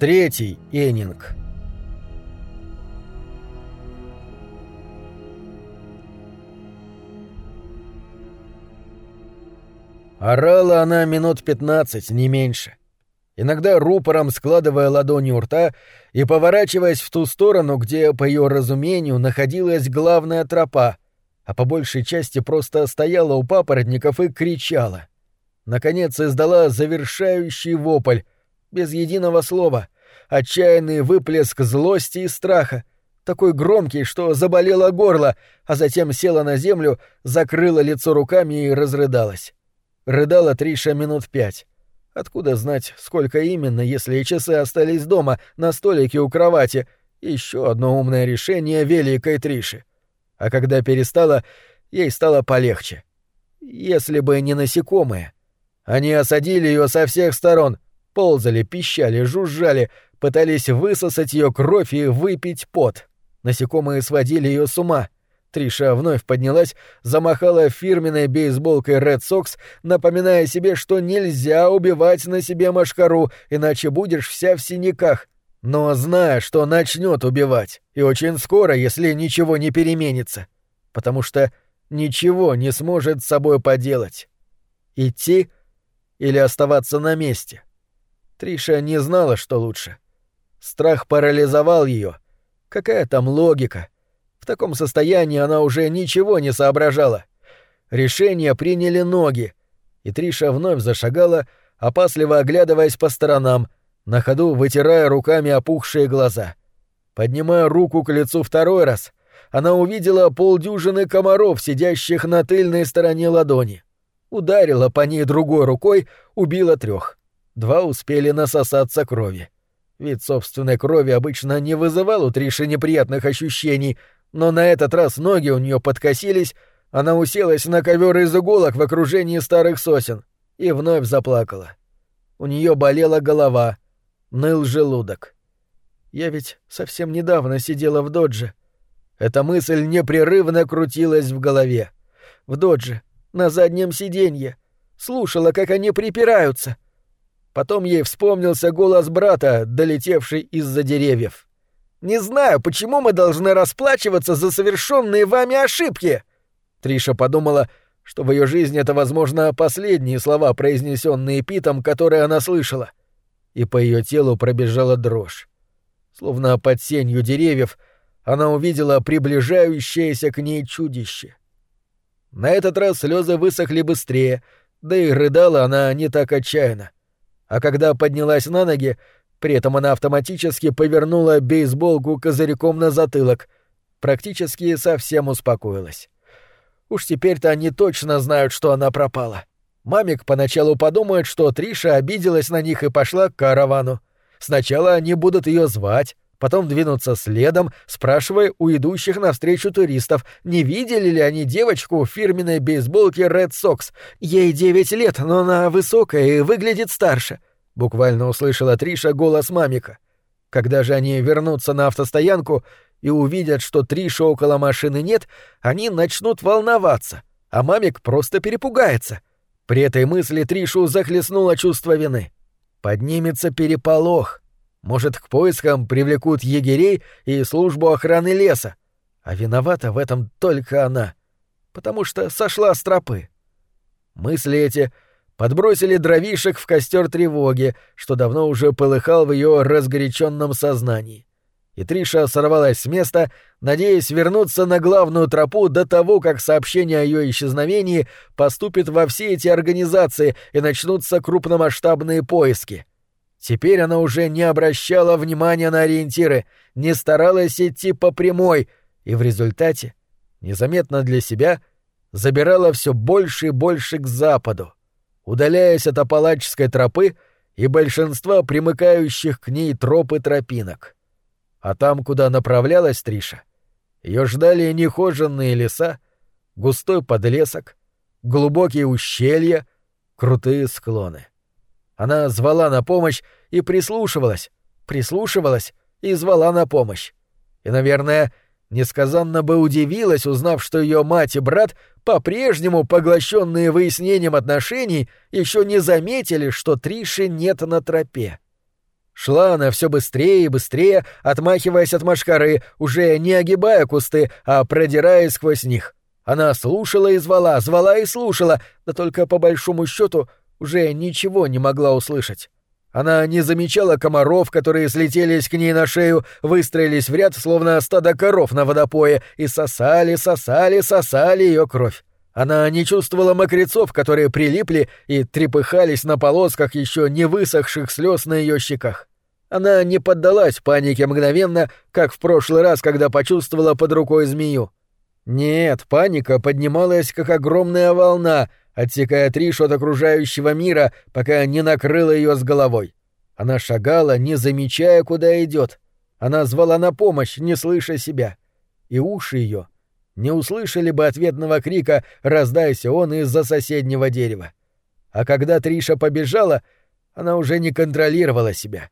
Третий Эннинг. Орала она минут пятнадцать, не меньше. Иногда рупором складывая ладони у рта и поворачиваясь в ту сторону, где, по ее разумению, находилась главная тропа, а по большей части просто стояла у папоротников и кричала. Наконец издала завершающий вопль, без единого слова, отчаянный выплеск злости и страха, такой громкий, что заболело горло, а затем села на землю, закрыла лицо руками и разрыдалась. Рыдала Триша минут пять. Откуда знать, сколько именно, если часы остались дома, на столике у кровати? Еще одно умное решение великой Триши. А когда перестала, ей стало полегче. Если бы не насекомые. Они осадили ее со всех сторон, ползали, пищали, жужжали, пытались высосать ее кровь и выпить пот. Насекомые сводили ее с ума — Триша вновь поднялась, замахала фирменной бейсболкой Red Sox, напоминая себе, что нельзя убивать на себе машкару, иначе будешь вся в синяках. Но зная, что начнет убивать, и очень скоро, если ничего не переменится, потому что ничего не сможет с собой поделать. Идти или оставаться на месте? Триша не знала, что лучше. Страх парализовал ее. Какая там логика? — в таком состоянии она уже ничего не соображала. Решение приняли ноги, и Триша вновь зашагала, опасливо оглядываясь по сторонам, на ходу вытирая руками опухшие глаза. Поднимая руку к лицу второй раз, она увидела полдюжины комаров, сидящих на тыльной стороне ладони. Ударила по ней другой рукой, убила трех. Два успели насосаться крови. Вид собственной крови обычно не вызывал у Триши неприятных ощущений, но на этот раз ноги у нее подкосились, она уселась на ковер из иголок в окружении старых сосен и вновь заплакала. У нее болела голова, ныл желудок. Я ведь совсем недавно сидела в додже. Эта мысль непрерывно крутилась в голове. В додже, на заднем сиденье. Слушала, как они припираются. Потом ей вспомнился голос брата, долетевший из-за деревьев. Не знаю, почему мы должны расплачиваться за совершенные вами ошибки. Триша подумала, что в ее жизни это, возможно, последние слова, произнесенные Питом, которые она слышала. И по ее телу пробежала дрожь. Словно под сенью деревьев она увидела приближающееся к ней чудище. На этот раз слезы высохли быстрее, да и рыдала она не так отчаянно. А когда поднялась на ноги, при этом она автоматически повернула бейсболку козырьком на затылок. Практически совсем успокоилась. Уж теперь-то они точно знают, что она пропала. Мамик поначалу подумает, что Триша обиделась на них и пошла к каравану. Сначала они будут ее звать, потом двинуться следом, спрашивая у идущих навстречу туристов, не видели ли они девочку в фирменной бейсболке Red Sox. Ей девять лет, но она высокая и выглядит старше. Буквально услышала Триша голос мамика. Когда же они вернутся на автостоянку и увидят, что Триши около машины нет, они начнут волноваться, а мамик просто перепугается. При этой мысли Тришу захлестнуло чувство вины. Поднимется переполох. Может, к поискам привлекут егерей и службу охраны леса. А виновата в этом только она. Потому что сошла с тропы. Мысли эти подбросили дровишек в костер тревоги, что давно уже полыхал в ее разгоряченном сознании. И Триша сорвалась с места, надеясь вернуться на главную тропу до того, как сообщение о ее исчезновении поступит во все эти организации и начнутся крупномасштабные поиски. Теперь она уже не обращала внимания на ориентиры, не старалась идти по прямой, и в результате, незаметно для себя, забирала все больше и больше к западу удаляясь от Апалачской тропы и большинства примыкающих к ней троп и тропинок. А там, куда направлялась Триша, ее ждали нехоженные леса, густой подлесок, глубокие ущелья, крутые склоны. Она звала на помощь и прислушивалась, прислушивалась и звала на помощь. И, наверное, несказанно бы удивилась, узнав, что ее мать и брат, по-прежнему поглощенные выяснением отношений, еще не заметили, что Триши нет на тропе. Шла она все быстрее и быстрее, отмахиваясь от машкары, уже не огибая кусты, а продираясь сквозь них. Она слушала и звала, звала и слушала, да только по большому счету уже ничего не могла услышать. Она не замечала комаров, которые слетелись к ней на шею, выстроились в ряд, словно стадо коров на водопое, и сосали, сосали, сосали ее кровь. Она не чувствовала мокрецов, которые прилипли и трепыхались на полосках еще не высохших слез на ее щеках. Она не поддалась панике мгновенно, как в прошлый раз, когда почувствовала под рукой змею. Нет, паника поднималась, как огромная волна, отсекая Тришу от окружающего мира, пока не накрыла ее с головой. Она шагала, не замечая, куда идет. Она звала на помощь, не слыша себя. И уши ее не услышали бы ответного крика «Раздайся он из-за соседнего дерева». А когда Триша побежала, она уже не контролировала себя.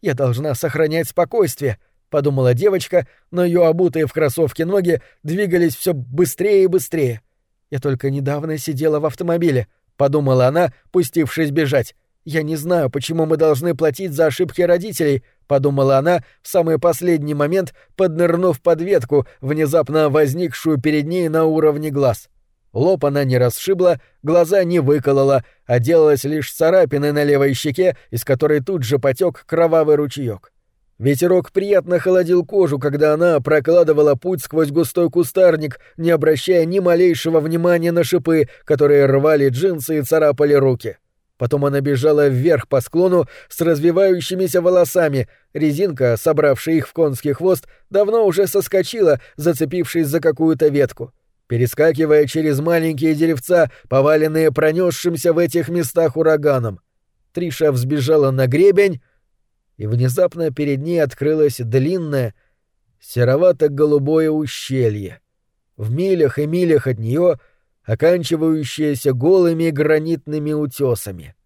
«Я должна сохранять спокойствие», — подумала девочка, но ее обутые в кроссовки ноги двигались все быстрее и быстрее. Я только недавно сидела в автомобиле, подумала она, пустившись бежать. Я не знаю, почему мы должны платить за ошибки родителей, подумала она в самый последний момент, поднырнув под ветку, внезапно возникшую перед ней на уровне глаз. Лоб она не расшибла, глаза не выколола, а делалась лишь царапиной на левой щеке, из которой тут же потек кровавый ручеек. Ветерок приятно холодил кожу, когда она прокладывала путь сквозь густой кустарник, не обращая ни малейшего внимания на шипы, которые рвали джинсы и царапали руки. Потом она бежала вверх по склону с развивающимися волосами. Резинка, собравшая их в конский хвост, давно уже соскочила, зацепившись за какую-то ветку. Перескакивая через маленькие деревца, поваленные пронесшимся в этих местах ураганом. Триша взбежала на гребень, и внезапно перед ней открылось длинное, серовато-голубое ущелье. В милях и милях от нее оканчивающееся голыми гранитными утесами.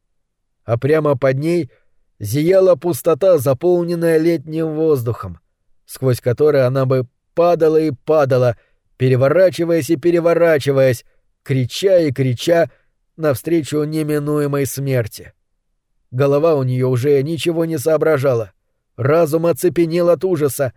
А прямо под ней зияла пустота, заполненная летним воздухом, сквозь который она бы падала и падала, переворачиваясь и переворачиваясь, крича и крича навстречу неминуемой смерти. — Голова у нее уже ничего не соображала. Разум оцепенел от ужаса,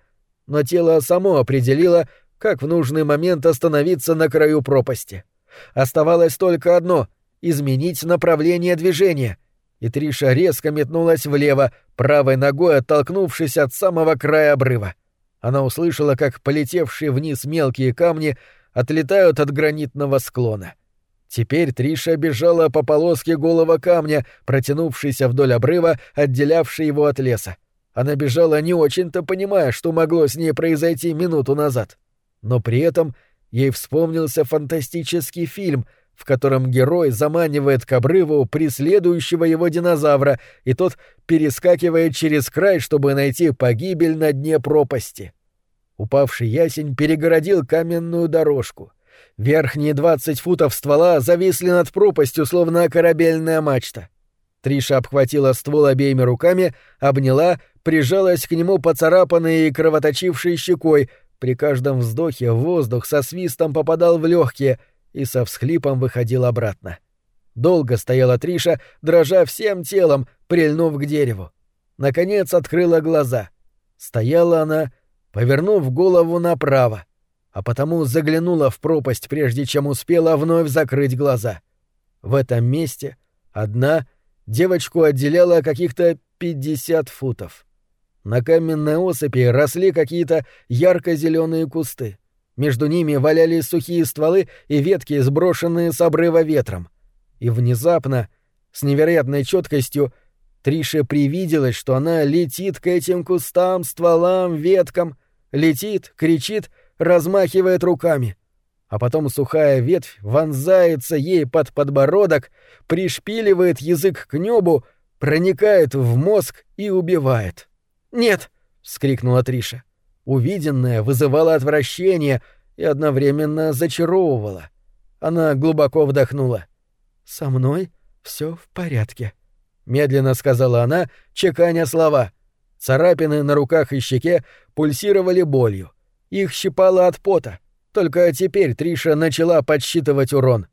но тело само определило, как в нужный момент остановиться на краю пропасти. Оставалось только одно — изменить направление движения. И Триша резко метнулась влево, правой ногой оттолкнувшись от самого края обрыва. Она услышала, как полетевшие вниз мелкие камни отлетают от гранитного склона. — Теперь Триша бежала по полоске голого камня, протянувшейся вдоль обрыва, отделявшей его от леса. Она бежала не очень-то понимая, что могло с ней произойти минуту назад. Но при этом ей вспомнился фантастический фильм, в котором герой заманивает к обрыву преследующего его динозавра, и тот перескакивает через край, чтобы найти погибель на дне пропасти. Упавший ясень перегородил каменную дорожку. Верхние двадцать футов ствола зависли над пропастью, словно корабельная мачта. Триша обхватила ствол обеими руками, обняла, прижалась к нему поцарапанной и кровоточившей щекой. При каждом вздохе воздух со свистом попадал в легкие и со всхлипом выходил обратно. Долго стояла Триша, дрожа всем телом, прильнув к дереву. Наконец открыла глаза. Стояла она, повернув голову направо а потому заглянула в пропасть, прежде чем успела вновь закрыть глаза. В этом месте одна девочку отделяла каких-то пятьдесят футов. На каменной осыпи росли какие-то ярко-зеленые кусты. Между ними валялись сухие стволы и ветки, сброшенные с обрыва ветром. И внезапно, с невероятной четкостью, Трише привиделось, что она летит к этим кустам, стволам, веткам, летит, кричит — размахивает руками. А потом сухая ветвь вонзается ей под подбородок, пришпиливает язык к небу, проникает в мозг и убивает. «Нет!» — вскрикнула Триша. Увиденное вызывало отвращение и одновременно зачаровывало. Она глубоко вдохнула. «Со мной все в порядке», — медленно сказала она, чеканя слова. Царапины на руках и щеке пульсировали болью. Их щипало от пота. Только теперь Триша начала подсчитывать урон.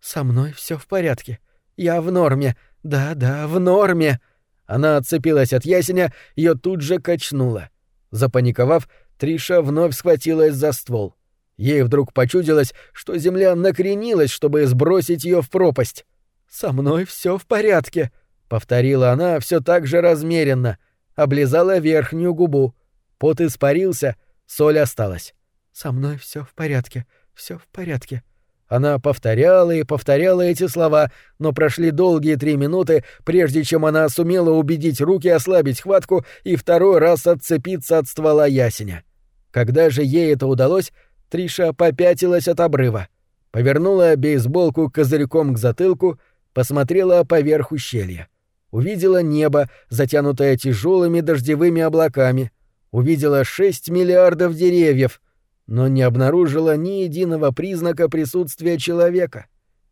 «Со мной все в порядке. Я в норме. Да-да, в норме». Она отцепилась от ясеня, ее тут же качнуло. Запаниковав, Триша вновь схватилась за ствол. Ей вдруг почудилось, что земля накренилась, чтобы сбросить ее в пропасть. «Со мной все в порядке», — повторила она все так же размеренно, облизала верхнюю губу. Пот испарился, соль осталась. «Со мной все в порядке, все в порядке». Она повторяла и повторяла эти слова, но прошли долгие три минуты, прежде чем она сумела убедить руки ослабить хватку и второй раз отцепиться от ствола ясеня. Когда же ей это удалось, Триша попятилась от обрыва, повернула бейсболку козырьком к затылку, посмотрела поверх ущелья. Увидела небо, затянутое тяжелыми дождевыми облаками. Увидела шесть миллиардов деревьев — но не обнаружила ни единого признака присутствия человека,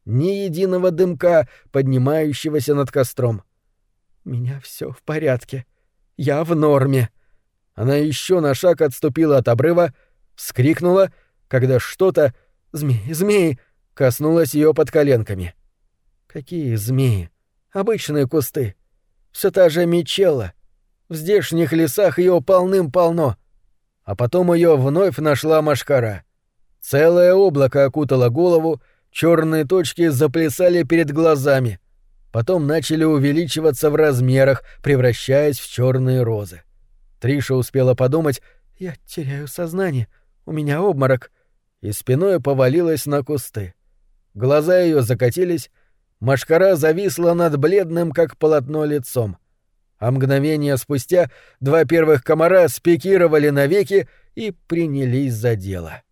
ни единого дымка, поднимающегося над костром. «Меня все в порядке. Я в норме». Она еще на шаг отступила от обрыва, вскрикнула, когда что-то, змеи, змеи, коснулось ее под коленками. Какие змеи? Обычные кусты. Все та же мечела. В здешних лесах ее полным-полно а потом ее вновь нашла машкара. Целое облако окутало голову, черные точки заплясали перед глазами, потом начали увеличиваться в размерах, превращаясь в черные розы. Триша успела подумать, «Я теряю сознание, у меня обморок», и спиной повалилась на кусты. Глаза ее закатились, машкара зависла над бледным, как полотно, лицом — а мгновение спустя два первых комара спикировали навеки и принялись за дело.